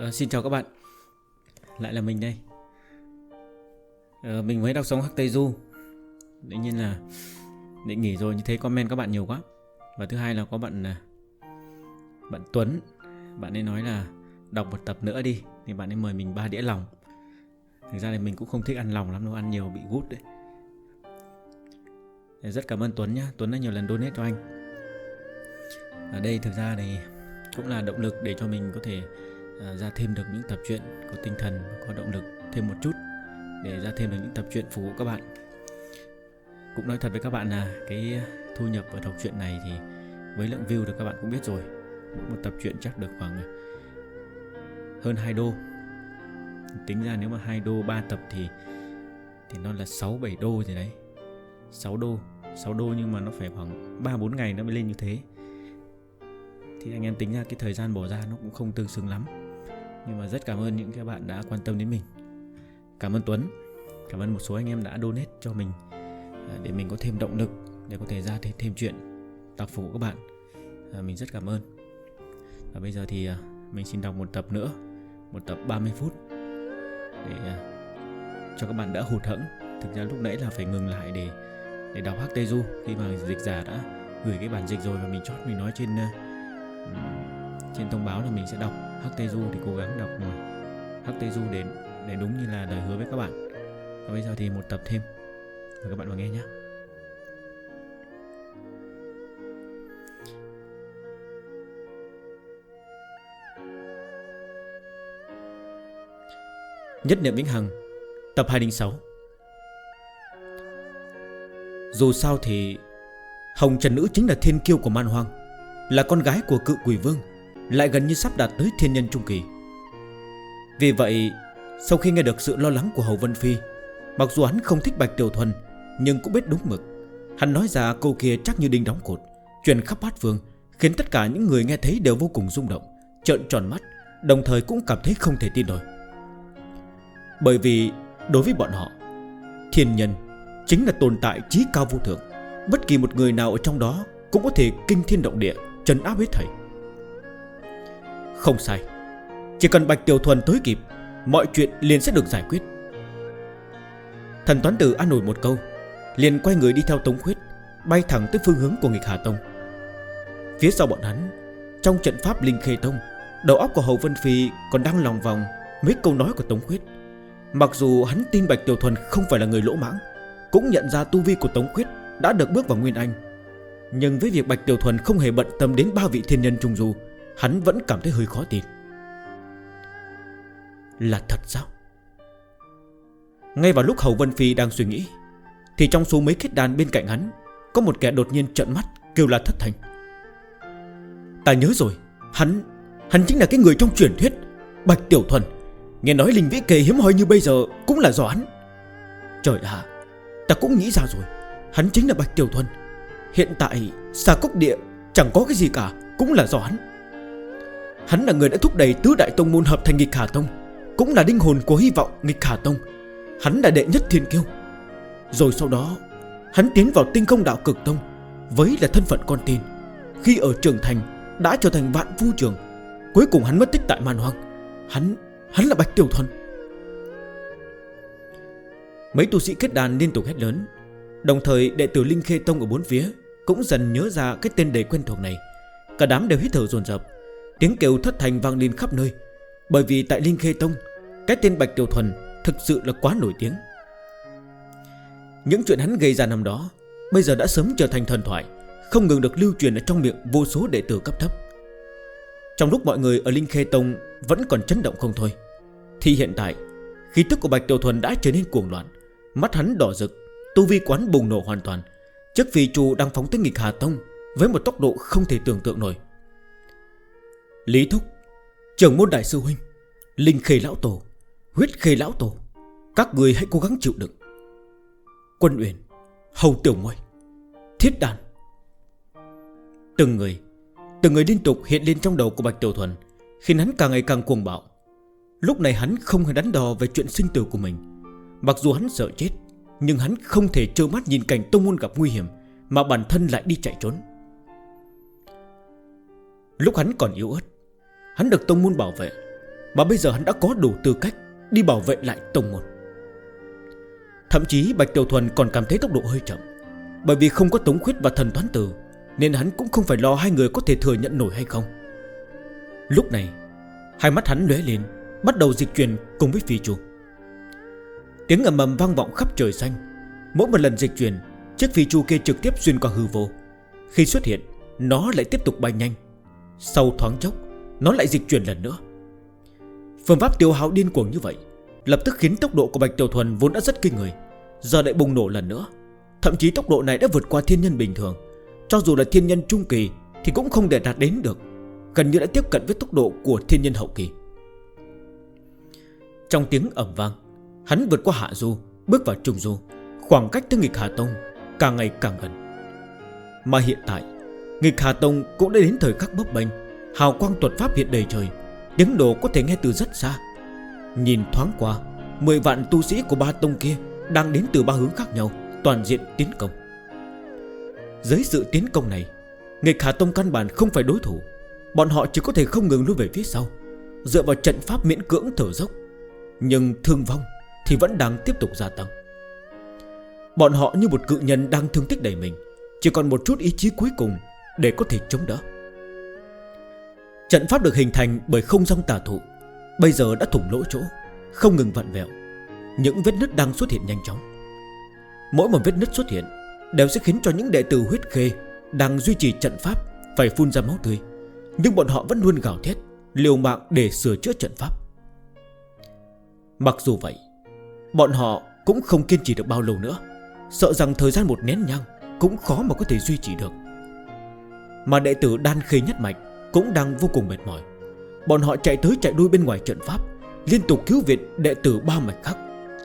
À, xin chào các bạn. Lại là mình đây. À, Mình mới đọc sống Hắc Tây Du. Đương nhiên là Định nghỉ rồi như thế comment các bạn nhiều quá. Và thứ hai là có bạn à, Bạn Tuấn. Bạn ấy nói là đọc một tập nữa đi Thì bạn ấy mời mình ba đĩa lòng. Thực ra thì mình cũng không thích ăn lòng lắm đâu Ăn nhiều bị gút đấy. Rất cảm ơn Tuấn nhá, Tuấn đã nhiều lần donate cho anh. Ở đây thực ra thì cũng là động lực để cho mình có thể À, ra thêm được những tập truyện có tinh thần, có động lực thêm một chút để ra thêm được những tập truyện phục vụ các bạn. Cũng nói thật với các bạn là cái thu nhập ở đọc truyện này thì với lượng view thì các bạn cũng biết rồi. Mỗi một tập truyện chắc được khoảng à, hơn 2 đô. Tính ra nếu mà 2 đô 3 tập thì thì nó là 6 7 đô gì đấy. 6 đô 6 đô nhưng mà nó phải khoảng 3 4 ngày nó mới lên như thế. Thì anh em tính ra cái thời gian bỏ ra nó cũng không tương xứng lắm nhưng mà rất cảm ơn những các bạn đã quan tâm đến mình. Cảm ơn tuấn. Cảm ơn một số anh em đã donate cho mình à, để mình có thêm động lực để có thể ra thêm, thêm chuyện đọc phục vụ các bạn. À, mình rất cảm ơn. Và bây giờ thì à, mình xin đọc một tập nữa một tập 30 phút để cho các bạn đỡ hụt hẫng. Thực ra lúc nãy là phải ngừng lại để để đọc HT Du khi mà dịch giả đã gửi cái bản dịch rồi và mình chót mình nói trên trên thông báo là mình sẽ đọc. Hắc Tây Du thì cố gắng đọc Hắc Tây Du đến để đúng như là lời hứa với các bạn. Và bây giờ thì một tập thêm. Mời các bạn vào nghe nhé. Nhất niệm vĩnh hằng, Tập 206 Dù sao thì Hồng Trần Nữ chính là thiên kiêu của man hoang, Là con gái của cự quỷ vương lại gần như sắp đạt tới thiên nhân trung kỳ. Vì vậy, Sau khi nghe được sự lo lắng của Hầu Vân Phi, Mặc dù hắn không thích Bạch Tiểu Thuần, Nhưng cũng biết đúng mực. Hắn nói ra câu kia chắc như đinh đóng cột, Truyền khắp bát vương, Khiến tất cả những người nghe thấy đều vô cùng rung động, Trợn tròn mắt, Đồng thời cũng cảm thấy không thể tin nổi. Bởi vì, đối với bọn họ, Thiên nhân Chính là tồn tại trí cao vô thượng. Bất kỳ một người nào ở trong đó Cũng có thể kinh thiên động địa Trần áp hết thầy không sai. Chỉ cần Bạch Tiểu Thuần tới kịp, Mọi chuyện liền sẽ được giải quyết. Thần Toán Tử an ủi một câu, Liền quay người đi theo Tống Khuyết, Bay thẳng tới phương hướng của nghịch Hà Tông. Phía sau bọn hắn, Trong trận pháp Linh Khê Tông, Đầu óc của Hầu Vân Phi còn đang lòng vòng Mấy câu nói của Tống Khuyết. Mặc dù hắn tin Bạch Tiểu Thuần không phải là người lỗ mãng, Cũng nhận ra tu vi của Tống Khuyết Đã được bước vào Nguyên Anh. Nhưng với việc Bạch Tiểu Thuần không hề bận tâm đến ba vị thiên nhân trùng dù Hắn vẫn cảm thấy hơi khó tin. Là thật sao? Ngay vào lúc Hầu Vân Phi đang suy nghĩ, Thì trong số mấy kết đàn bên cạnh hắn, Có một kẻ đột nhiên trợn mắt, Kêu là thất thành. Ta nhớ rồi, Hắn Hắn chính là cái người trong truyền thuyết, Bạch Tiểu Thuần. Nghe nói linh vĩ kề hiếm hoi như bây giờ Cũng là do hắn. Trời ạ, Ta cũng nghĩ ra rồi, Hắn chính là Bạch Tiểu Thuần. Hiện tại xa cốc địa Chẳng có cái gì cả, Cũng là do hắn. Hắn là người đã thúc đẩy tứ đại tông môn hợp thành nghịch khả tông Cũng là đinh hồn của hy vọng nghịch khả tông. Hắn là đệ nhất thiên kiêu. Rồi sau đó Hắn tiến vào tinh không đạo cực tông Với là thân phận con tin. Khi ở trưởng thành đã trở thành vạn vu trường Cuối cùng hắn mất tích tại màn hoang. Hắn, hắn là Bạch Tiểu Thuần. Mấy tu sĩ kết đàn liên tục hét lớn. Đồng thời đệ tử Linh Khê Tông ở bốn phía Cũng dần nhớ ra cái tên đầy quen thuộc này. Cả đám đều hít thở dồn dập. Tiếng kêu thất thành vang lên khắp nơi. Bởi vì tại Linh Khê Tông, Cái tên Bạch Tiểu Thuần thực sự là quá nổi tiếng. Những chuyện hắn gây ra năm đó, Bây giờ đã sớm trở thành thần thoại, Không ngừng được lưu truyền ở trong miệng vô số đệ tử cấp thấp. Trong lúc mọi người ở Linh Khê Tông Vẫn còn chấn động không thôi, Thì hiện tại, Khí tức của Bạch Tiểu Thuần đã trở nên cuồng loạn, Mắt hắn đỏ rực, Tu vi quán bùng nổ hoàn toàn Chiếc vì chủ đang phóng tới nghịch Hà Tông Với một tốc độ không thể tưởng tượng nổi. Lý Thúc, Trưởng môn đại sư huynh, Linh khề lão tổ, Huyết khề lão tổ, Các người hãy cố gắng chịu đựng. Quân Uyển, Hầu Tiểu Ngôi Thiết Đàn. Từng người Từng người liên tục hiện lên trong đầu của Bạch Tiểu Thuần, Khiến hắn càng ngày càng cuồng bạo. Lúc này hắn không hề đánh đo về chuyện sinh tử của mình. Mặc dù hắn sợ chết, Nhưng hắn không thể trơ mắt nhìn cảnh tông môn gặp nguy hiểm Mà bản thân lại đi chạy trốn. Lúc hắn còn yếu ớt Hắn được tông môn bảo vệ, Mà bây giờ hắn đã có đủ tư cách Đi bảo vệ lại tông môn. Thậm chí Bạch Tiểu Thuần còn cảm thấy tốc độ hơi chậm. Bởi vì không có Tống Khuyết và Thần Toán Tử, Nên hắn cũng không phải lo hai người có thể thừa nhận nổi hay không. Lúc này, Hai mắt hắn lóe lên, Bắt đầu dịch chuyển cùng với phi trùng Tiếng ầm ầm vang vọng khắp trời xanh. Mỗi một lần dịch chuyển, Chiếc phi chu kia trực tiếp xuyên qua hư vô. Khi xuất hiện, Nó lại tiếp tục bay nhanh. Sau thoáng chốc nó lại dịch chuyển lần nữa. Phương pháp tiêu hao điên cuồng như vậy Lập tức khiến tốc độ của Bạch Tiểu Thuần vốn đã rất kinh người, Giờ lại bùng nổ lần nữa. Thậm chí tốc độ này đã vượt qua thiên nhân bình thường, Cho dù là thiên nhân trung kỳ Thì cũng không để đạt đến được, Gần như đã tiếp cận với tốc độ của thiên nhân hậu kỳ. Trong tiếng ẩm vang, Hắn vượt qua hạ du, Bước vào trùng du, Khoảng cách tới nghịch Hà Tông Càng ngày càng gần. Mà hiện tại, Nghịch Hà Tông cũng đã đến thời khắc bốc bênh Hào quang tuật pháp hiện đầy trời, Tiếng đồ có thể nghe từ rất xa. Nhìn thoáng qua, Mười vạn tu sĩ của ba tông kia Đang đến từ ba hướng khác nhau, Toàn diện tiến công. Dưới sự tiến công này, Nghịch Hà Tông căn bản không phải đối thủ. Bọn họ chỉ có thể không ngừng lưu về phía sau, Dựa vào trận pháp miễn cưỡng thở dốc. Nhưng thương vong Thì vẫn đang tiếp tục gia tăng. Bọn họ như một cự nhân đang thương tích đầy mình, Chỉ còn một chút ý chí cuối cùng Để có thể chống đỡ. Trận pháp được hình thành bởi không song tà thụ, Bây giờ đã thủng lỗ chỗ, Không ngừng vặn vẹo. Những vết nứt đang xuất hiện nhanh chóng. Mỗi một vết nứt xuất hiện Đều sẽ khiến cho những đệ tử huyết khê Đang duy trì trận pháp Phải phun ra máu tươi, Nhưng bọn họ vẫn luôn gào thét, Liều mạng để sửa chữa trận pháp. Mặc dù vậy, Bọn họ cũng không kiên trì được bao lâu nữa, Sợ rằng thời gian một nén nhang Cũng khó mà có thể duy trì được. Mà đệ tử đan khê nhất mạch cũng đang vô cùng mệt mỏi. Bọn họ chạy tới chạy đuôi bên ngoài trận pháp, Liên tục cứu viện đệ tử ba mạch khác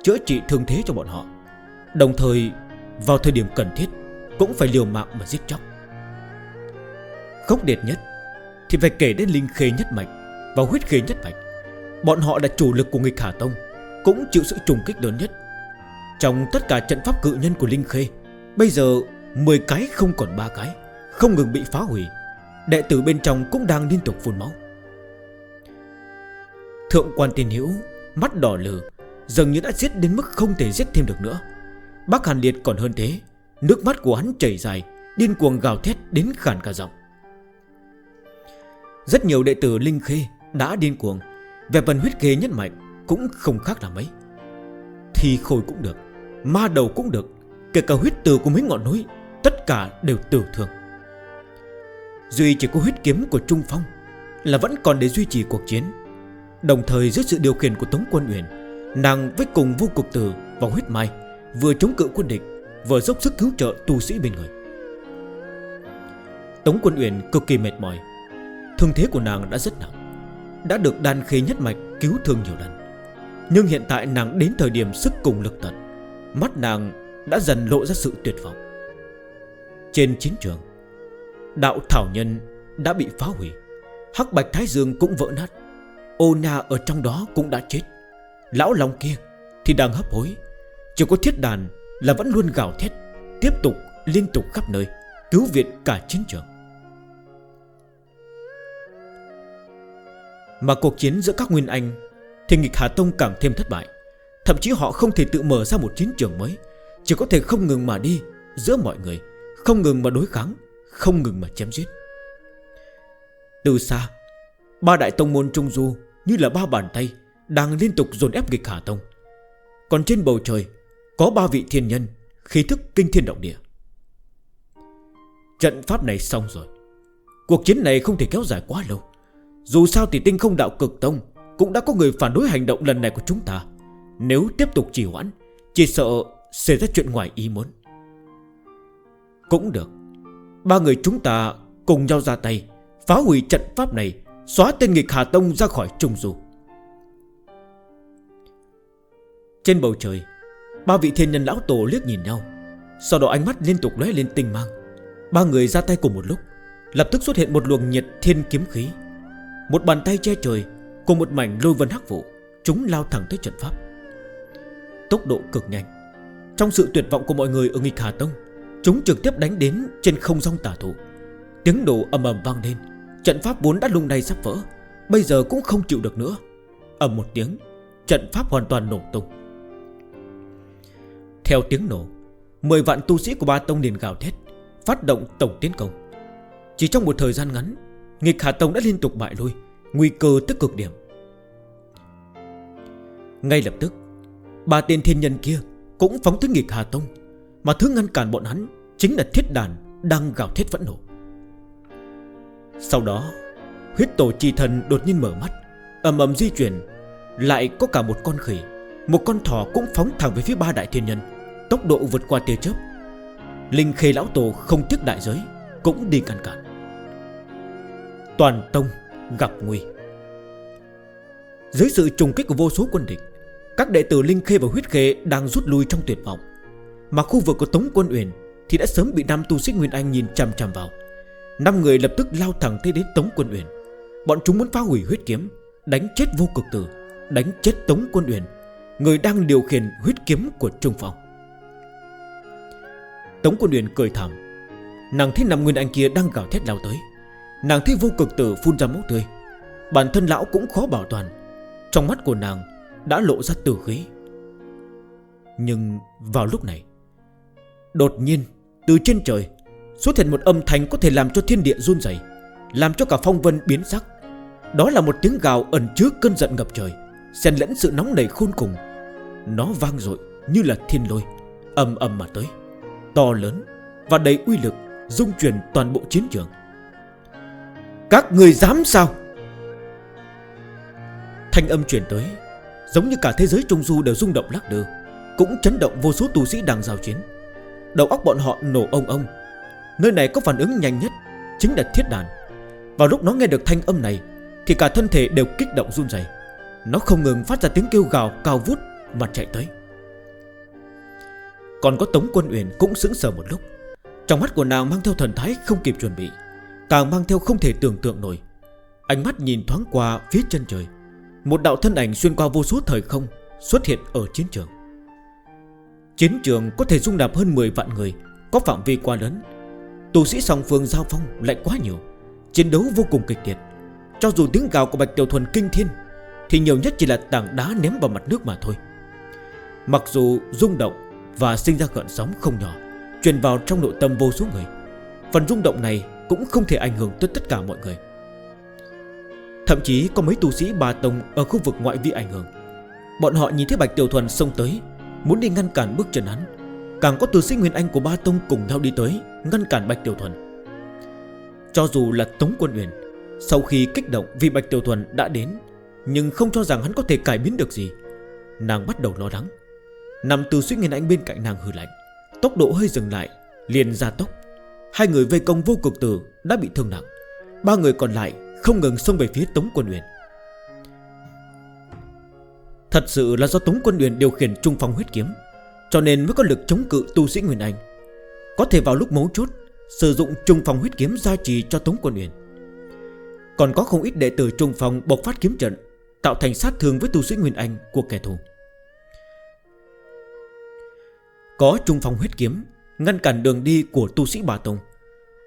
Chữa trị thương thế cho bọn họ. Đồng thời, vào thời điểm cần thiết, Cũng phải liều mạng mà giết chóc. Khốc điệt nhất Thì phải kể đến linh khê nhất mạch Và huyết khê nhất mạch. Bọn họ là chủ lực của người khả Tông, Cũng chịu sự trùng kích lớn nhất. Trong tất cả trận pháp cự nhân của Linh Khê, Bây giờ 10 cái không còn ba cái, Không ngừng bị phá hủy. Đệ tử bên trong cũng đang liên tục phun máu. Thượng quan tiên hiểu Mắt đỏ lửa, Dường như đã giết đến mức không thể giết thêm được nữa. Bác Hàn Liệt còn hơn thế Nước mắt của hắn chảy dài Điên cuồng gào thét đến khản cả giọng. Rất nhiều đệ tử Linh Khê đã điên cuồng Về phần huyết kế nhất mạnh Cũng không khác là mấy. Thi khôi cũng được Ma đầu cũng được Kể cả huyết tử của mấy ngọn núi Tất cả đều tử thường Duy chỉ có huyết kiếm của Trung Phong Là vẫn còn để duy trì cuộc chiến. Đồng thời dưới sự điều khiển của Tống Quân Uyển, Nàng với cùng vô cục tử và huyết mai Vừa chống cự quân địch, Vừa dốc sức cứu trợ tu sĩ bên người. Tống Quân Uyển cực kỳ mệt mỏi. Thương thế của nàng đã rất nặng, Đã được đan khí nhất mạch cứu thương nhiều lần. Nhưng hiện tại nàng đến thời điểm sức cùng lực tận, Mắt nàng đã dần lộ ra sự tuyệt vọng. Trên chiến trường Đạo Thảo Nhân đã bị phá hủy, Hắc Bạch Thái Dương cũng vỡ nát. Ô Na ở trong đó cũng đã chết. Lão Long kia thì đang hấp hối. Chỉ có thiết đàn là vẫn luôn gào thét, Tiếp tục liên tục khắp nơi, Cứu viện cả chiến trường. Mà cuộc chiến giữa các Nguyên Anh Thì nghịch Hà Tông càng thêm thất bại. Thậm chí họ không thể tự mở ra một chiến trường mới, Chỉ có thể không ngừng mà đi Giữa mọi người, Không ngừng mà đối kháng. Không ngừng mà chém giết. Từ xa, Ba đại tông môn Trung Du Như là ba bàn tay Đang liên tục dồn ép nghịch Hà Tông. Còn trên bầu trời, Có ba vị thiên nhân, Khí thức kinh thiên động địa. Trận pháp này xong rồi. Cuộc chiến này không thể kéo dài quá lâu. Dù sao thì tinh không đạo cực tông Cũng đã có người phản đối hành động lần này của chúng ta. Nếu tiếp tục trì hoãn, Chỉ sợ xảy ra chuyện ngoài ý muốn. Cũng được. Ba người chúng ta cùng nhau ra tay, Phá hủy trận pháp này, Xóa tên nghịch Hà Tông ra khỏi trùng dù Trên bầu trời, Ba vị thiên nhân lão tổ liếc nhìn nhau. Sau đó ánh mắt liên tục lóe lên tinh mang. Ba người ra tay cùng một lúc, Lập tức xuất hiện một luồng nhiệt thiên kiếm khí. Một bàn tay che trời Cùng một mảnh lôi vân hắc vụ, Chúng lao thẳng tới trận pháp. Tốc độ cực nhanh. Trong sự tuyệt vọng của mọi người ở nghịch Hà Tông Chúng trực tiếp đánh đến trên không song tả thủ Tiếng nổ ầm ầm vang lên. Trận pháp vốn đã lung lay sắp vỡ, Bây giờ cũng không chịu được nữa. Ầm một tiếng, Trận pháp hoàn toàn nổ tung. Theo tiếng nổ, Mười vạn tu sĩ của ba tông liền gào thét, Phát động tổng tiến công. Chỉ trong một thời gian ngắn, Nghịch Hà Tông đã liên tục bại lui, Nguy cơ tức cực điểm. Ngay lập tức, Ba tiên thiên nhân kia Cũng phóng tới nghịch Hà Tông mà thứ ngăn cản bọn hắn Chính là thiết đàn đang gào thét vẫn nổ Sau đó, Huyết tổ chi thần đột nhiên mở mắt, ầm ầm di chuyển, Lại có cả một con khỉ, Một con thỏ cũng phóng thẳng về phía ba đại thiên nhân, Tốc độ vượt qua tia chớp. Linh khê lão tổ không tiếc đại giới, Cũng đi cản cản. Toàn tông gặp nguy. Dưới sự trùng kích của vô số quân địch, Các đệ tử Linh Khê và Huyết Khê đang rút lui trong tuyệt vọng. Mà khu vực của Tống Quân Uyển Thì đã sớm bị năm tu sĩ Nguyên Anh nhìn chằm chằm vào. Năm người lập tức lao thẳng tới đến Tống Quân Uyển. Bọn chúng muốn phá hủy huyết kiếm, Đánh chết vô cực tử, Đánh chết Tống Quân Uyển, Người đang điều khiển huyết kiếm của Trung Phong. Tống Quân Uyển cười thảm Nàng thấy nằm Nguyên Anh kia đang gào thét lao tới. Nàng thấy vô cực tử phun ra máu tươi. Bản thân lão cũng khó bảo toàn. Trong mắt của nàng đã lộ ra tử khí. Nhưng vào lúc này Đột nhiên, từ trên trời, Xuất hiện một âm thanh có thể làm cho thiên địa run dày Làm cho cả phong vân biến sắc. Đó là một tiếng gào ẩn trước cơn giận ngập trời, Xen lẫn sự nóng nảy khôn cùng. Nó vang dội như là thiên lôi Âm âm mà tới, To lớn và đầy uy lực Dung chuyển toàn bộ chiến trường. Các người dám sao? Thanh âm chuyển tới, Giống như cả thế giới Trung Du đều rung động lắc đưa Cũng chấn động vô số tù sĩ đang giao chiến. Đầu óc bọn họ nổ ông ông. Nơi này có phản ứng nhanh nhất Chính là thiết đàn. Vào lúc nó nghe được thanh âm này, Thì cả thân thể đều kích động run dày Nó không ngừng phát ra tiếng kêu gào cao vút Mà chạy tới. Còn có Tống Quân Uyển cũng sững sờ một lúc. Trong mắt của nàng mang theo thần thái không kịp chuẩn bị, Càng mang theo không thể tưởng tượng nổi. Ánh mắt nhìn thoáng qua phía chân trời, Một đạo thân ảnh xuyên qua vô số thời không Xuất hiện ở chiến trường. Chiến trường có thể dung nạp hơn 10 vạn người, Có phạm vi quá lớn. Tù sĩ song phương giao phong lại quá nhiều, Chiến đấu vô cùng kịch liệt. Cho dù tiếng gào của Bạch Tiểu Thuần kinh thiên, Thì nhiều nhất chỉ là tảng đá ném vào mặt nước mà thôi. Mặc dù rung động và sinh ra gợn sóng không nhỏ, Truyền vào trong nội tâm vô số người, Phần rung động này cũng không thể ảnh hưởng tới tất cả mọi người. Thậm chí có mấy tu sĩ bà Tông ở khu vực ngoại vi ảnh hưởng. Bọn họ nhìn thấy Bạch Tiểu Thuần xông tới Muốn đi ngăn cản bước chân hắn. Càng có tu sĩ Nguyên Anh của ba tông cùng nhau đi tới, Ngăn cản Bạch Tiểu Thuần. Cho dù là Tống Quân Uyển, Sau khi kích động vì Bạch Tiểu Thuần đã đến, Nhưng không cho rằng hắn có thể cải biến được gì, Nàng bắt đầu lo lắng. Nằm từ suy Nguyên Anh bên cạnh nàng hư lạnh, Tốc độ hơi dừng lại, Liền ra tốc. Hai người vây công vô cực tử đã bị thương nặng, Ba người còn lại không ngừng xông về phía Tống Quân Uyển. Thật sự là do Tống Quân Uyển điều khiển trung phong huyết kiếm, Cho nên mới có lực chống cự tu sĩ Nguyên Anh. Có thể vào lúc mấu chốt, Sử dụng trung phong huyết kiếm gia trì cho Tống Quân Uyển. Còn có không ít đệ tử trung phong bộc phát kiếm trận, Tạo thành sát thương với tu sĩ Nguyên Anh của kẻ thù. Có trung phong huyết kiếm, Ngăn cản đường đi của tu sĩ Bà Tông.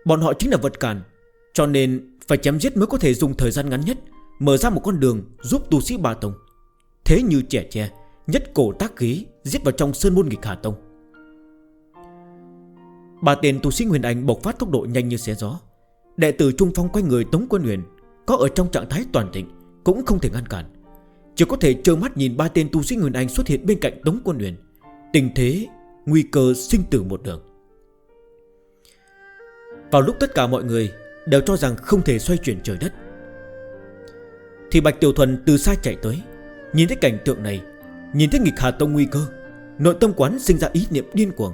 Bọn họ chính là vật cản, Cho nên phải chém giết mới có thể dùng thời gian ngắn nhất, Mở ra một con đường giúp tu sĩ Bà Tông. Thế như trẻ tre, Nhất cổ tác khí Giết vào trong sơn môn nghịch Hà Tông. Bà tiền tu sĩ huyền Anh bộc phát tốc độ nhanh như xé gió. Đệ tử Trung Phong quanh người Tống Quân Huyền Có ở trong trạng thái toàn thịnh, Cũng không thể ngăn cản. Chỉ có thể trơ mắt nhìn ba tên tu sĩ Nguyên Anh xuất hiện bên cạnh Tống Quân Huyền. Tình thế, Nguy cơ sinh tử một đường. Vào lúc tất cả mọi người Đều cho rằng không thể xoay chuyển trời đất, Thì Bạch Tiểu Thuần từ xa chạy tới. Nhìn thấy cảnh tượng này, Nhìn thấy nghịch Hà Tông nguy cơ, Nội tâm quán sinh ra ý niệm điên cuồng.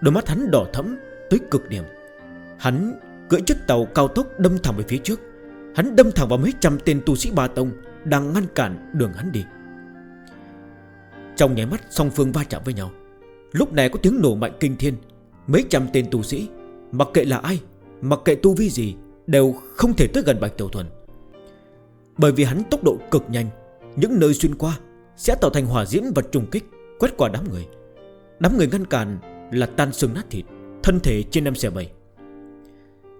Đôi mắt hắn đỏ thẫm tới cực điểm. Hắn cưỡi chiếc tàu cao tốc đâm thẳng về phía trước. Hắn đâm thẳng vào mấy trăm tên tu sĩ ba tông Đang ngăn cản đường hắn đi. Trong nháy mắt, song phương va chạm với nhau. Lúc này có tiếng nổ mạnh kinh thiên. Mấy trăm tên tu sĩ, Mặc kệ là ai, Mặc kệ tu vi gì, Đều không thể tới gần Bạch Tiểu Thuần. Bởi vì hắn tốc độ cực nhanh những nơi xuyên qua Sẽ tạo thành hỏa diễm và trùng kích, Quét qua đám người. Đám người ngăn cản là tan xương nát thịt, Thân thể trên năm xe bầy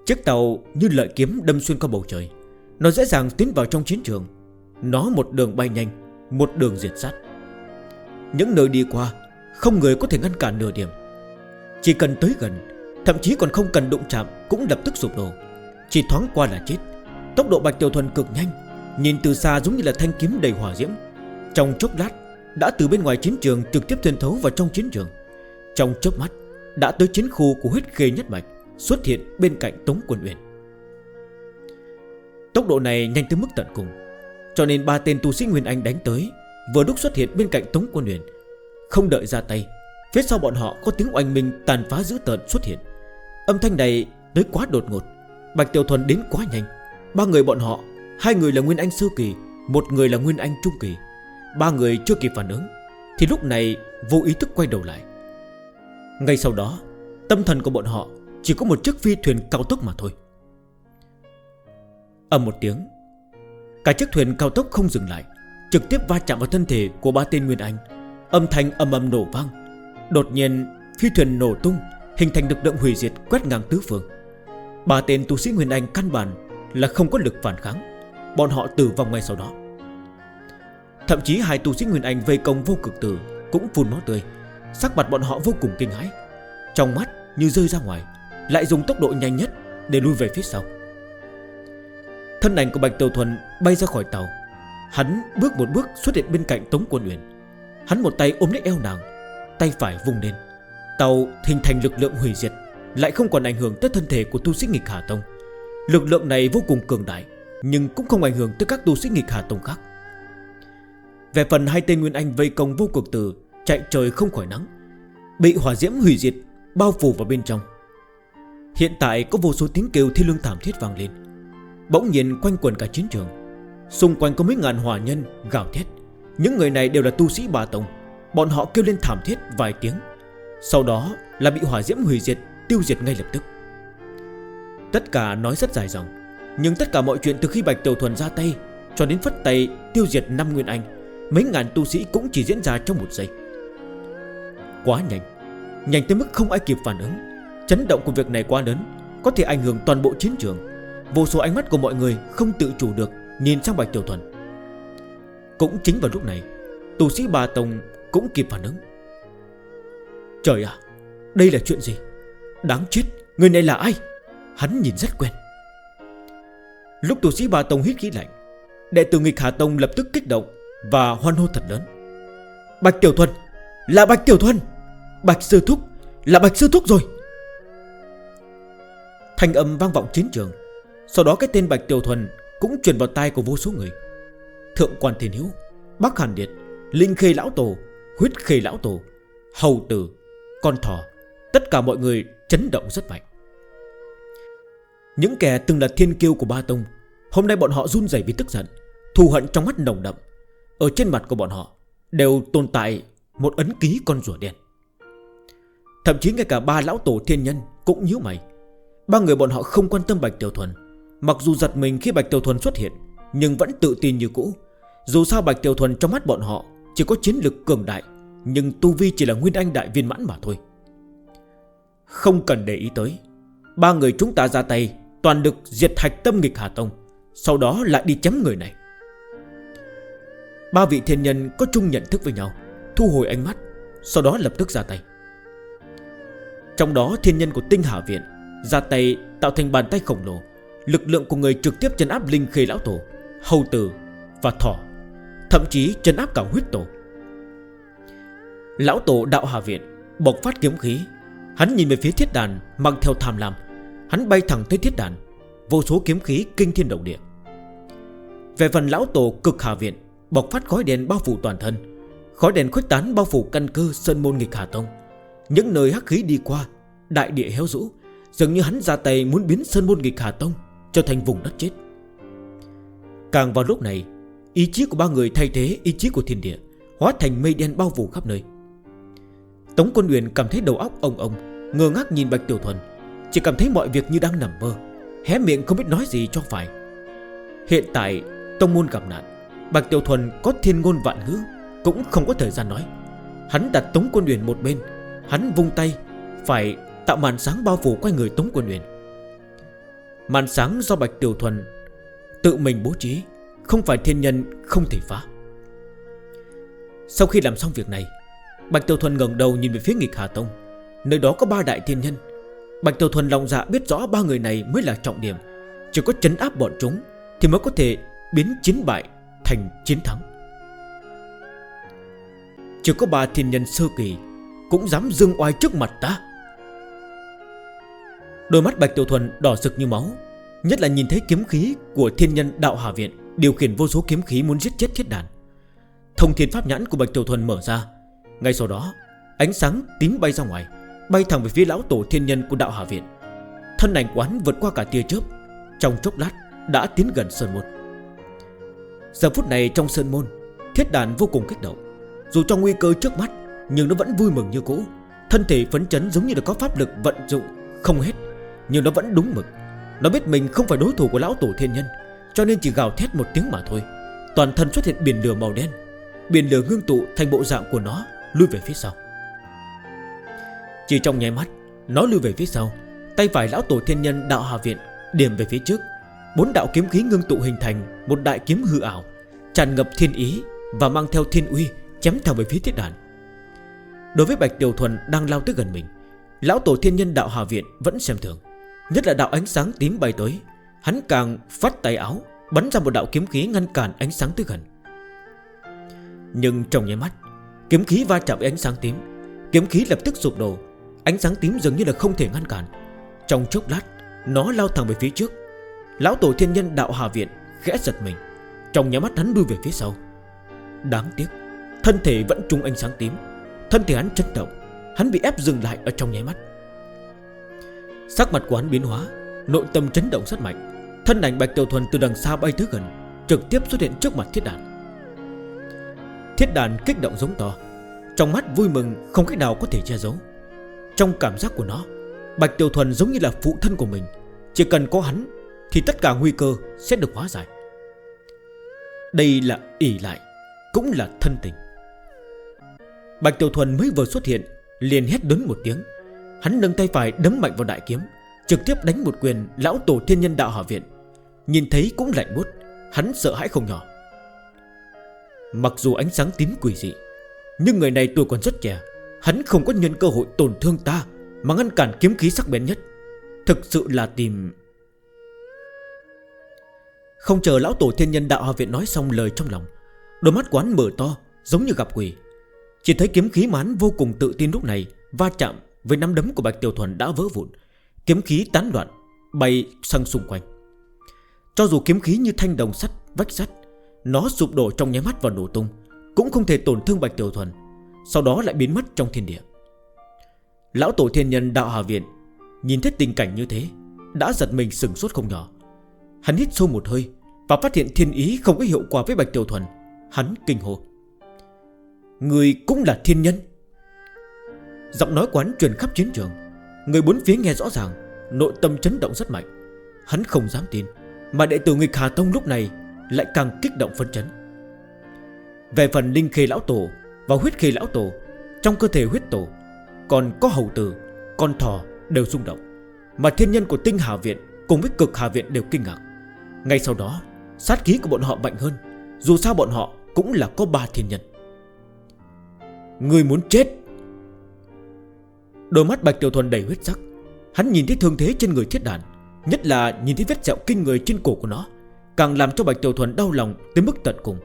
Chiếc tàu như lợi kiếm đâm xuyên qua bầu trời. Nó dễ dàng tiến vào trong chiến trường. Nó một đường bay nhanh, Một đường diệt sát. Những nơi đi qua, Không người có thể ngăn cản nửa điểm. Chỉ cần tới gần, Thậm chí còn không cần đụng chạm Cũng lập tức sụp đổ. Chỉ thoáng qua là chết. Tốc độ Bạch Tiểu Thuần cực nhanh Nhìn từ xa giống như là thanh kiếm đầy hỏa diễm. Trong chốc lát, Đã từ bên ngoài chiến trường trực tiếp xuyên thấu vào trong chiến trường. Trong chốc mắt, Đã tới chiến khu của huyết khê nhất mạch, Xuất hiện bên cạnh Tống Quân Uyển. Tốc độ này nhanh tới mức tận cùng, Cho nên ba tên tu sĩ Nguyên Anh đánh tới, Vừa đúc xuất hiện bên cạnh Tống Quân Uyển, Không đợi ra tay, Phía sau bọn họ có tiếng oanh minh tàn phá dữ tợn xuất hiện. Âm thanh này tới quá đột ngột, Bạch Tiểu Thuần đến quá nhanh, Ba người bọn họ Hai người là Nguyên Anh Sơ Kỳ Một người là Nguyên Anh Trung Kỳ Ba người chưa kịp phản ứng, Thì lúc này vô ý thức quay đầu lại. Ngay sau đó, Tâm thần của bọn họ chỉ có một chiếc phi thuyền cao tốc mà thôi. Âm một tiếng, Cả chiếc thuyền cao tốc không dừng lại, Trực tiếp va chạm vào thân thể của ba tên Nguyên Anh. Âm thanh âm âm nổ vang, Đột nhiên phi thuyền nổ tung, Hình thành lực lượng hủy diệt quét ngang tứ phương. Ba tên tu sĩ Nguyên Anh căn bản Là không có lực phản kháng. Bọn họ tử vong ngay sau đó. Thậm chí hai tu sĩ Nguyên Anh vây công vô cực tử Cũng phun máu tươi. Sắc mặt bọn họ vô cùng kinh hãi. Trong mắt như rơi ra ngoài, Lại dùng tốc độ nhanh nhất để lui về phía sau. Thân ảnh của Bạch Tiểu Thuần bay ra khỏi tàu. Hắn bước một bước xuất hiện bên cạnh Tống Quân Uyển. Hắn một tay ôm lấy eo nàng, Tay phải vùng lên. Tàu hình thành lực lượng hủy diệt, Lại không còn ảnh hưởng tới thân thể của tu sĩ nghịch Hà Tông. Lực lượng này vô cùng cường đại. Nhưng cũng không ảnh hưởng tới các tu sĩ nghịch hạ Tông khác. Về phần hai tên Nguyên Anh vây công vô cực tử, Chạy trời không khỏi nắng, Bị hỏa diễm hủy diệt, Bao phủ vào bên trong. Hiện tại có vô số tiếng kêu thi lương thảm thiết vang lên. Bỗng nhiên quanh quần cả chiến trường, Xung quanh có mấy ngàn hỏa nhân gào thét. Những người này đều là tu sĩ bà Tông. Bọn họ kêu lên thảm thiết vài tiếng, Sau đó là bị hỏa diễm hủy diệt, Tiêu diệt ngay lập tức. Tất cả nói rất dài dòng. Nhưng tất cả mọi chuyện từ khi Bạch Tiểu Thuần ra tay Cho đến phất tay tiêu diệt năm Nguyên Anh, Mấy ngàn tu sĩ cũng chỉ diễn ra trong một giây. Quá nhanh Nhanh tới mức không ai kịp phản ứng. Chấn động của việc này quá lớn, Có thể ảnh hưởng toàn bộ chiến trường. Vô số ánh mắt của mọi người không tự chủ được Nhìn sang Bạch Tiểu Thuần. Cũng chính vào lúc này, Tu sĩ bà Tông cũng kịp phản ứng. Trời ạ, Đây là chuyện gì? Đáng chết, Người này là ai? Hắn nhìn rất quen. Lúc tu sĩ bà Tông hít khí lạnh, Đệ tử nghịch Hà Tông lập tức kích động Và hoan hô thật lớn. Bạch Tiểu Thuần, Là Bạch Tiểu Thuần, Bạch Sư Thúc, Là Bạch Sư Thúc rồi. Thanh âm vang vọng chiến trường, Sau đó cái tên Bạch Tiểu Thuần Cũng truyền vào tay của vô số người. Thượng quan Thiên Hiếu Bắc Hàn Điệt Linh Khê Lão Tổ, Huyết Khê Lão Tổ, Hầu Tử, Con Thỏ, Tất cả mọi người chấn động rất mạnh. Những kẻ từng là thiên kiêu của ba tông, Hôm nay bọn họ run rẩy vì tức giận, Thù hận trong mắt nồng đậm. Ở trên mặt của bọn họ Đều tồn tại một ấn ký con rùa đen. Thậm chí ngay cả ba lão tổ thiên nhân Cũng nhíu mày. Ba người bọn họ không quan tâm Bạch Tiểu Thuần, Mặc dù giật mình khi Bạch Tiểu Thuần xuất hiện, Nhưng vẫn tự tin như cũ. Dù sao Bạch Tiểu Thuần trong mắt bọn họ Chỉ có chiến lực cường đại, Nhưng Tu Vi chỉ là nguyên anh đại viên mãn mà thôi. Không cần để ý tới, Ba người chúng ta ra tay Toàn được diệt hạch tâm nghịch Hà Tông, Sau đó lại đi chấm người này. Ba vị thiên nhân có chung nhận thức với nhau, Thu hồi ánh mắt, Sau đó lập tức ra tay. Trong đó thiên nhân của tinh hà viện Ra tay tạo thành bàn tay khổng lồ, Lực lượng của người trực tiếp chân áp linh khê lão tổ, Hầu tử và thỏ, Thậm chí chân áp cả huyết tổ. Lão tổ đạo hà viện Bộc phát kiếm khí, Hắn nhìn về phía thiết đàn Mang theo tham lam Hắn bay thẳng tới thiết đàn, Vô số kiếm khí kinh thiên động địa. Về phần lão tổ cực hà viện Bọc phát khói đèn bao phủ toàn thân. Khói đèn khuếch tán bao phủ căn cơ Sơn môn nghịch hà tông. Những nơi hắc khí đi qua, Đại địa héo rũ, Dường như hắn ra tay muốn biến sơn môn nghịch hà tông Trở thành vùng đất chết. Càng vào lúc này, Ý chí của ba người thay thế ý chí của thiên địa, Hóa thành mây đen bao phủ khắp nơi. Tống quân Uyển cảm thấy đầu óc ông ông Ngờ ngác nhìn Bạch Tiểu Thuần chỉ cảm thấy mọi việc như đang nằm mơ, Hé miệng không biết nói gì cho phải. Hiện tại, tông môn gặp nạn, Bạch Tiểu Thuần có thiên ngôn vạn ngữ, Cũng không có thời gian nói. Hắn đặt Tống Quân Uyển một bên, Hắn vung tay, Phải tạo màn sáng bao phủ quanh người Tống Quân Uyển. Màn sáng do Bạch Tiểu Thuần Tự mình bố trí, Không phải thiên nhân không thể phá. Sau khi làm xong việc này, Bạch Tiểu Thuần ngẩng đầu nhìn về phía nghịch Hà Tông, Nơi đó có ba đại thiên nhân. Bạch Tiểu Thuần lòng dạ biết rõ ba người này mới là trọng điểm. Chỉ có chấn áp bọn chúng Thì mới có thể biến chiến bại thành chiến thắng. Chỉ có bà thiên nhân sơ kỳ Cũng dám dương oai trước mặt ta. Đôi mắt Bạch Tiểu Thuần đỏ rực như máu, Nhất là nhìn thấy kiếm khí của thiên nhân đạo Hà Viện Điều khiển vô số kiếm khí muốn giết chết thiết đàn. Thông thiên pháp nhãn của Bạch Tiểu Thuần mở ra, Ngay sau đó, Ánh sáng tím bay ra ngoài. Bay thẳng về phía lão tổ thiên nhân của đạo Hà Viện. Thân ảnh quán vượt qua cả tia chớp, Trong chốc lát đã tiến gần Sơn Môn. Giờ phút này trong Sơn Môn, Thiết đàn vô cùng kích động. Dù trong nguy cơ trước mắt, Nhưng nó vẫn vui mừng như cũ. Thân thể phấn chấn giống như là có pháp lực vận dụng Không hết, Nhưng nó vẫn đúng mực. Nó biết mình không phải đối thủ của lão tổ thiên nhân, Cho nên chỉ gào thét một tiếng mà thôi. Toàn thân xuất hiện biển lửa màu đen. Biển lửa ngưng tụ thành bộ dạng của nó, Lui về phía sau. Chỉ trong nháy mắt, Nó lưu về phía sau. Tay phải lão tổ thiên nhân đạo hạ viện Điểm về phía trước. Bốn đạo kiếm khí ngưng tụ hình thành Một đại kiếm hư ảo, Tràn ngập thiên ý Và mang theo thiên uy Chém thẳng về phía thiết đàn. Đối với Bạch Tiểu Thuần đang lao tới gần mình, Lão tổ thiên nhân đạo hạ viện vẫn xem thường. Nhất là đạo ánh sáng tím bay tới, Hắn càng phát tay áo, Bắn ra một đạo kiếm khí ngăn cản ánh sáng tới gần. Nhưng trong nháy mắt, Kiếm khí va chạm với ánh sáng tím, Kiếm khí lập tức sụp đổ Ánh sáng tím dường như là không thể ngăn cản. Trong chốc lát, Nó lao thẳng về phía trước. Lão tổ thiên nhân đạo Hà Viện khẽ giật mình, Trong nhà mắt hắn đuôi về phía sau. Đáng tiếc, Thân thể vẫn trung ánh sáng tím, Thân thể hắn chấn động, Hắn bị ép dừng lại ở trong nháy mắt. Sắc mặt của hắn biến hóa, Nội tâm chấn động rất mạnh. Thân ảnh Bạch Tiểu Thuần từ đằng xa bay tới gần, Trực tiếp xuất hiện trước mặt thiết đàn. Thiết đàn kích động giống to, Trong mắt vui mừng không cách nào có thể che giấu. Trong cảm giác của nó, Bạch Tiểu Thuần giống như là phụ thân của mình. Chỉ cần có hắn, Thì tất cả nguy cơ sẽ được hóa giải. Đây là ỉ lại, Cũng là thân tình. Bạch Tiểu Thuần mới vừa xuất hiện, Liền hét đớn một tiếng. Hắn nâng tay phải đấm mạnh vào đại kiếm, Trực tiếp đánh một quyền lão tổ thiên nhân đạo hỏa viện. Nhìn thấy cũng lạnh bút Hắn sợ hãi không nhỏ. Mặc dù ánh sáng tím quỷ dị, Nhưng người này tuổi còn rất trẻ Hắn không có nhân cơ hội tổn thương ta, Mà ngăn cản kiếm khí sắc bén nhất. Thực sự là tìm Không chờ lão tổ thiên nhân đạo hòa viện nói xong lời trong lòng, Đôi mắt quán mở to, Giống như gặp quỷ. Chỉ thấy kiếm khí mán vô cùng tự tin lúc này, Va chạm với nắm đấm của Bạch Tiểu Thuần đã vỡ vụn. Kiếm khí tán đoạn Bay sang xung quanh. Cho dù kiếm khí như thanh đồng sắt, Vách sắt, Nó sụp đổ trong nháy mắt và nổ tung, Cũng không thể tổn thương Bạch Tiểu Thuần. Sau đó lại biến mất trong thiên địa. Lão tổ thiên nhân đạo hòa viện Nhìn thấy tình cảnh như thế, Đã giật mình sừng suốt không nhỏ. Hắn hít sâu một hơi Và phát hiện thiên ý không có hiệu quả với Bạch Tiểu Thuần. Hắn kinh hồ Người cũng là thiên nhân? Giọng nói quán truyền khắp chiến trường, Người bốn phía nghe rõ ràng, Nội tâm chấn động rất mạnh. Hắn không dám tin, Mà đệ tử người Hà Tông lúc này Lại càng kích động phấn chấn. Về phần Linh Khê Lão Tổ và huyết khí lão tổ. Trong cơ thể huyết tổ Còn có hầu tử, con thỏ đều rung động Mà thiên nhân của tinh hà viện Cùng với cực hà viện đều kinh ngạc. Ngay sau đó sát khí của bọn họ mạnh hơn Dù sao bọn họ cũng là có ba thiên nhân. Người muốn chết. Đôi mắt Bạch Tiểu Thuần đầy huyết sắc. Hắn nhìn thấy thương thế trên người thiết đàn Nhất là nhìn thấy vết sẹo kinh người trên cổ của nó Càng làm cho Bạch Tiểu Thuần đau lòng tới mức tận cùng.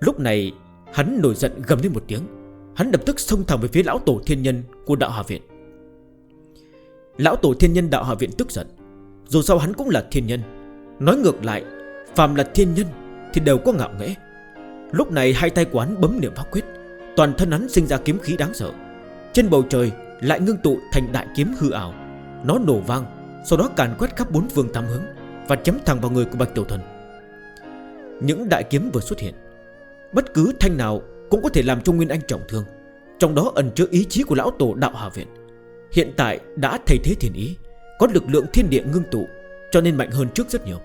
Lúc này Hắn nổi giận gầm lên một tiếng. Hắn lập tức xông thẳng về phía lão tổ thiên nhân Của đạo hòa viện. Lão tổ thiên nhân đạo hòa viện tức giận. Dù sao hắn cũng là thiên nhân. Nói ngược lại, Phàm là thiên nhân thì đều có ngạo nghẽ Lúc này hai tay quán bấm niệm pháp quyết, Toàn thân hắn sinh ra kiếm khí đáng sợ. Trên bầu trời lại ngưng tụ thành đại kiếm hư ảo. Nó nổ vang, Sau đó càn quét khắp bốn vương tám hướng Và chấm thẳng vào người của Bạch Tiểu Thần. Những đại kiếm vừa xuất hiện Bất cứ thanh nào cũng có thể làm cho Nguyên Anh trọng thương. Trong đó ẩn chứa ý chí của lão tổ đạo Hà Viện. Hiện tại đã thay thế thiền ý, Có lực lượng thiên địa ngưng tụ, Cho nên mạnh hơn trước rất nhiều.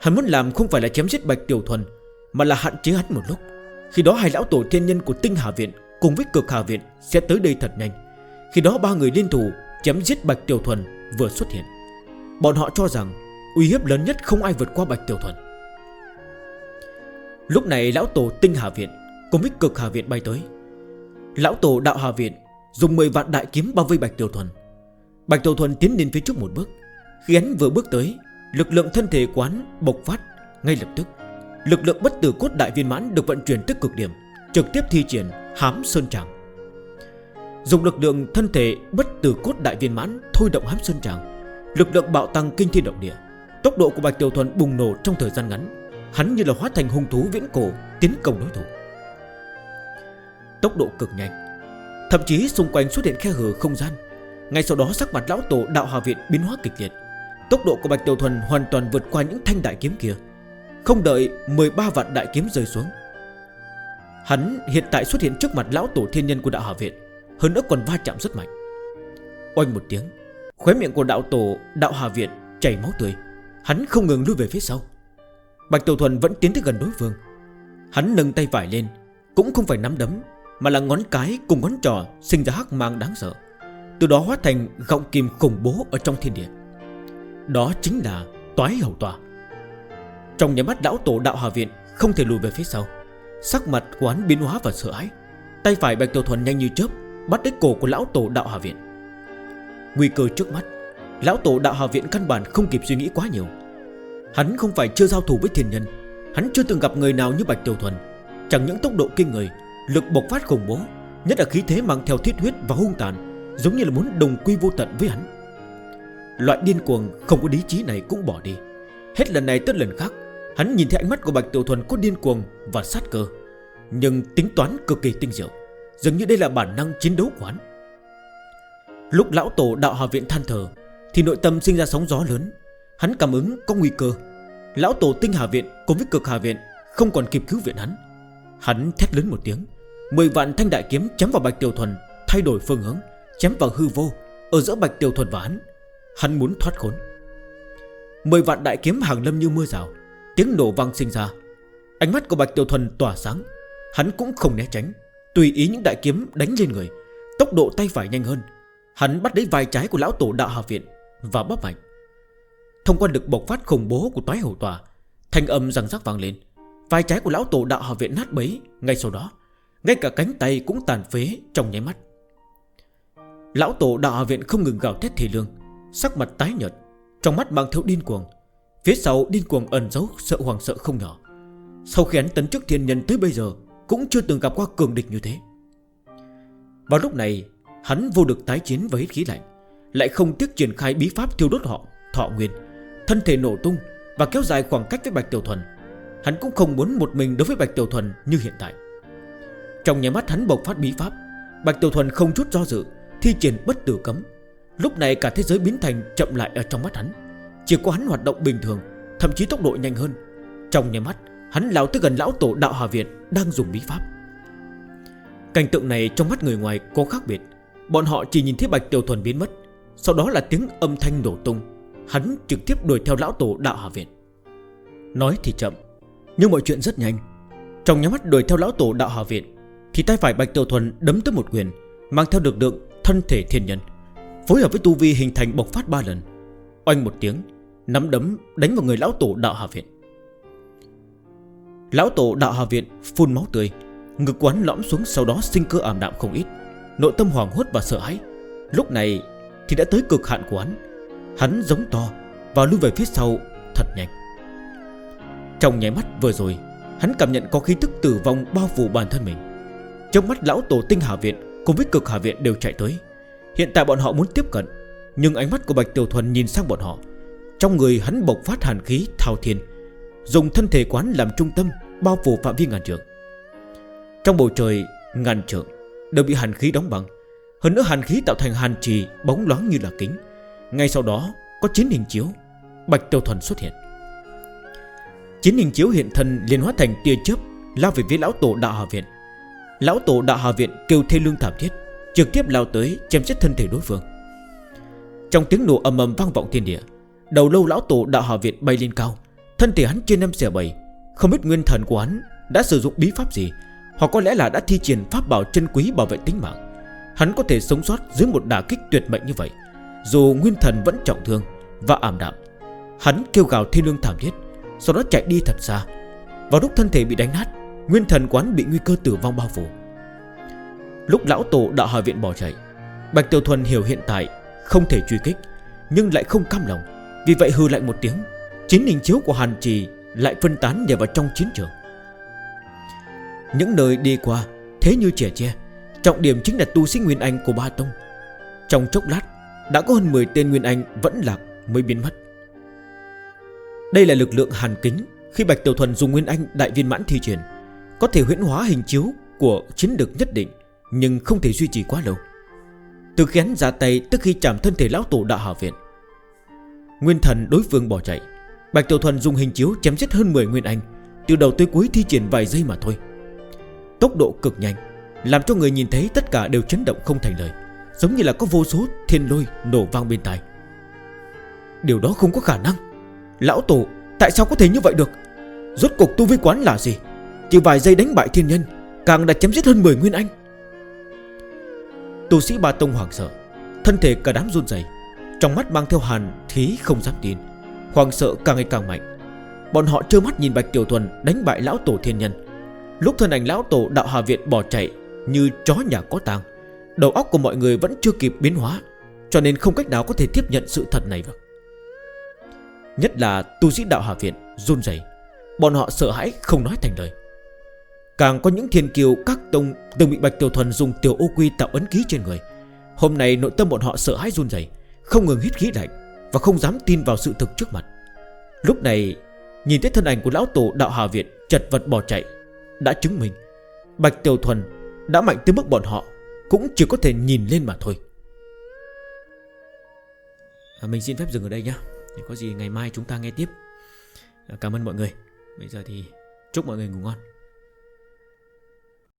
Hắn muốn làm không phải là chém giết Bạch Tiểu Thuần, Mà là hạn chế hắn một lúc. Khi đó hai lão tổ thiên nhân của Tinh Hà Viện Cùng với cực Hà Viện sẽ tới đây thật nhanh. Khi đó ba người liên thủ Chém giết Bạch Tiểu Thuần vừa xuất hiện. Bọn họ cho rằng uy hiếp lớn nhất không ai vượt qua Bạch Tiểu Thuần. Lúc này lão tổ tinh Hà Viện Cùng với cực Hà Viện bay tới. Lão tổ đạo Hà Viện Dùng 10 vạn đại kiếm bao vây Bạch Tiểu Thuần. Bạch Tiểu Thuần tiến lên phía trước một bước. Khi hắn vừa bước tới, Lực lượng thân thể quán bộc phát Ngay lập tức. Lực lượng bất tử cốt đại viên mãn được vận chuyển tới cực điểm, Trực tiếp thi triển hám sơn tràng. Dùng lực lượng thân thể bất tử cốt đại viên mãn Thôi động hám sơn tràng, Lực lượng bạo tăng kinh thiên động địa. Tốc độ của Bạch Tiểu Thuần bùng nổ trong thời gian ngắn. Hắn như là hóa thành hung thú viễn cổ, Tiến công đối thủ. Tốc độ cực nhanh. Thậm chí xung quanh xuất hiện khe hở không gian. Ngay sau đó sắc mặt lão tổ đạo hòa viện biến hóa kịch liệt. Tốc độ của Bạch Tiểu Thuần hoàn toàn vượt qua những thanh đại kiếm kia. Không đợi 13 vạn đại kiếm rơi xuống. Hắn hiện tại xuất hiện trước mặt lão tổ thiên nhân của đạo hòa viện, Hơn nữa còn va chạm rất mạnh. Oanh một tiếng, Khóe miệng của đạo tổ đạo hòa viện chảy máu tươi. Hắn không ngừng lưu về phía sau. Bạch Tiểu Thuần vẫn tiến tới gần đối phương. Hắn nâng tay phải lên, Cũng không phải nắm đấm, Mà là ngón cái cùng ngón trỏ sinh ra hắc mang đáng sợ, Từ đó hóa thành gọng kim khủng bố ở trong thiên địa. Đó chính là toái hậu tòa. Trong nhà mắt lão tổ đạo hòa Viện Không thể lùi về phía sau. Sắc mặt của hắn biến hóa và sợ hãi. Tay phải Bạch Tiểu Thuần nhanh như chớp Bắt đến cổ của lão tổ đạo hòa Viện. Nguy cơ trước mắt, Lão tổ đạo hòa Viện căn bản không kịp suy nghĩ quá nhiều. Hắn không phải chưa giao thủ với thiên nhân. Hắn chưa từng gặp người nào như Bạch Tiểu Thuần. Chẳng những tốc độ kinh người, Lực bộc phát khủng bố, Nhất là khí thế mang theo thiết huyết và hung tàn, Giống như là muốn đồng quy vô tận với hắn. Loại điên cuồng không có lý trí này cũng bỏ đi. Hết lần này tới lần khác, Hắn nhìn thấy ánh mắt của Bạch Tiểu Thuần có điên cuồng và sát cơ, Nhưng tính toán cực kỳ tinh diệu, Dường như đây là bản năng chiến đấu của hắn. Lúc lão tổ đạo hòa viện than thờ Thì nội tâm sinh ra sóng gió lớn Hắn cảm ứng có nguy cơ. Lão tổ tinh hà viện cùng với cực hà viện Không còn kịp cứu viện hắn. Hắn thét lớn một tiếng, Mười vạn thanh đại kiếm chém vào bạch tiểu thuần, Thay đổi phương hướng, Chém vào hư vô Ở giữa bạch tiểu thuần và hắn. Hắn muốn thoát khốn. Mười vạn đại kiếm hàng lâm như mưa rào, Tiếng nổ vang sinh ra. Ánh mắt của bạch tiểu thuần tỏa sáng, Hắn cũng không né tránh. Tùy ý những đại kiếm đánh lên người, Tốc độ tay phải nhanh hơn. Hắn bắt lấy vai trái của lão tổ đạo hà viện Và bóp mạnh. Thông qua được bộc phát khủng bố của toái Hậu tòa, Thanh âm răng rắc vang lên. Vai trái của lão tổ đạo học viện nát bấy, Ngay sau đó, Ngay cả cánh tay cũng tàn phế trong nháy mắt. Lão tổ đạo học viện không ngừng gào thét thể lương, Sắc mặt tái nhợt, Trong mắt mang thiếu điên cuồng. Phía sau điên cuồng ẩn giấu sợ hoàng sợ không nhỏ. Sau khi hắn tấn trước thiên nhân tới bây giờ, Cũng chưa từng gặp qua cường địch như thế. Vào lúc này, Hắn vô được tái chiến với khí lạnh, Lại không tiếc triển khai bí pháp thiêu đốt họ, Thọ nguyên Thân thể nổ tung Và kéo dài khoảng cách với Bạch Tiểu Thuần. Hắn cũng không muốn một mình đối với Bạch Tiểu Thuần như hiện tại. Trong nhà mắt hắn bộc phát bí pháp, Bạch Tiểu Thuần không chút do dự, Thi triển bất tử cấm. Lúc này cả thế giới biến thành chậm lại ở trong mắt hắn. Chỉ có hắn hoạt động bình thường, Thậm chí tốc độ nhanh hơn. Trong nhà mắt, hắn lão tới gần lão tổ đạo Hà viện Đang dùng bí pháp. Cảnh tượng này trong mắt người ngoài có khác biệt. Bọn họ chỉ nhìn thấy Bạch Tiểu Thuần biến mất, Sau đó là tiếng âm thanh nổ tung. Hắn trực tiếp đuổi theo lão tổ đạo hòa Viện Nói thì chậm, Nhưng mọi chuyện rất nhanh. Trong nhắm mắt đuổi theo lão tổ đạo hòa Viện Thì tay phải Bạch Tiểu Thuần đấm tới một quyền, Mang theo được lượng thân thể thiên nhân, Phối hợp với tu vi hình thành bộc phát 3 lần. Oanh một tiếng, Nắm đấm đánh vào người lão tổ đạo hòa Viện Lão tổ đạo hòa Viện phun máu tươi, Ngực quán lõm xuống sau đó sinh cơ ảm đạm không ít, Nội tâm hoàng hốt và sợ hãi. Lúc này thì đã tới cực hạn của hắn. Hắn giống to Và lưu về phía sau, thật nhanh. Trong nháy mắt vừa rồi, Hắn cảm nhận có khí thức tử vong bao phủ bản thân mình. Trong mắt lão tổ tinh hạ viện Cùng với cực hạ viện đều chạy tới. Hiện tại bọn họ muốn tiếp cận, Nhưng ánh mắt của Bạch Tiểu Thuần nhìn sang bọn họ. Trong người hắn bộc phát hàn khí, thao thiên, Dùng thân thể quán làm trung tâm, Bao phủ phạm vi ngàn trượng. Trong bầu trời, ngàn trượng Đều bị hàn khí đóng bằng Hơn nữa hàn khí tạo thành hàn trì, Bóng loáng như là kính. Ngay sau đó, có 9 hình chiếu, Bạch Tiêu Thuần xuất hiện. 9 hình chiếu hiện thân liền hóa thành tia chớp, Lao về phía lão tổ đạo hòa viện. Lão tổ đạo hòa viện kêu thê lương thảm thiết, Trực tiếp lao tới chém chết thân thể đối phương. Trong tiếng nổ ầm ầm vang vọng thiên địa, Đầu lâu lão tổ đạo hòa viện bay lên cao. Thân thể hắn trên năm xẻ bầy Không biết nguyên thần của hắn đã sử dụng bí pháp gì, Hoặc có lẽ là đã thi triển pháp bảo chân quý bảo vệ tính mạng. Hắn có thể sống sót dưới một đả kích tuyệt mệnh như vậy. Dù nguyên thần vẫn trọng thương Và ảm đạm, Hắn kêu gào thiên lương thảm thiết, Sau đó chạy đi thật xa. Vào lúc thân thể bị đánh nát, Nguyên thần quán bị nguy cơ tử vong bao phủ. Lúc lão tổ đạo hỏi viện bỏ chạy, Bạch Tiểu Thuần hiểu hiện tại Không thể truy kích, Nhưng lại không cam lòng. Vì vậy hư lại một tiếng, chính hình chiếu của Hàn Trì Lại phân tán nhảy vào trong chiến trường. Những nơi đi qua, Thế như trẻ che Trọng điểm chính là tu sĩ Nguyên Anh của Ba Tông. Trong chốc lát đã có hơn 10 tên Nguyên Anh vẫn lạc mới biến mất. Đây là lực lượng hàn kính Khi Bạch Tiểu Thuần dùng Nguyên Anh đại viên mãn thi triển, Có thể huyễn hóa hình chiếu của chiến lược nhất định, Nhưng không thể duy trì quá lâu. Từ khi hắn ra tay tức khi chạm thân thể lão tổ đạo hạ viện, Nguyên thần đối phương bỏ chạy. Bạch Tiểu Thuần dùng hình chiếu chém giết hơn 10 Nguyên Anh, Từ đầu tới cuối thi triển vài giây mà thôi. Tốc độ cực nhanh, Làm cho người nhìn thấy tất cả đều chấn động không thành lời. Giống như là có vô số thiên lôi nổ vang bên tai. Điều đó không có khả năng. Lão Tổ, tại sao có thể như vậy được? Rốt cuộc tu vi quán là gì? Chỉ vài giây đánh bại thiên nhân, Càng đã chém giết hơn 10 nguyên anh. Tu sĩ Ba Tông hoảng sợ, Thân thể cả đám run dày Trong mắt mang theo hàn khí không dám tin Hoàng sợ càng ngày càng mạnh. Bọn họ trơ mắt nhìn Bạch Tiểu Thuần đánh bại lão tổ thiên nhân. Lúc thân ảnh lão tổ đạo Hà Viện bỏ chạy Như chó nhà có tàng Đầu óc của mọi người vẫn chưa kịp biến hóa, Cho nên không cách nào có thể tiếp nhận sự thật này được. Nhất là tu sĩ đạo Hà Viện, run dày Bọn họ sợ hãi không nói thành lời. Càng có những thiên kiều các tông Từng bị Bạch Tiểu Thuần dùng tiểu ô quy tạo ấn ký trên người. Hôm nay nội tâm bọn họ sợ hãi run dày Không ngừng hít khí lạnh Và không dám tin vào sự thực trước mặt. Lúc này, Nhìn thấy thân ảnh của lão tổ đạo Hà Viện Chật vật bỏ chạy, Đã chứng minh Bạch Tiểu Thuần đã mạnh tới mức bọn họ cũng chỉ có thể nhìn lên mà thôi. À, Mình xin phép dừng ở đây nhé Có gì ngày mai chúng ta nghe tiếp. À, Cảm ơn mọi người. Bây giờ thì chúc mọi người ngủ ngon.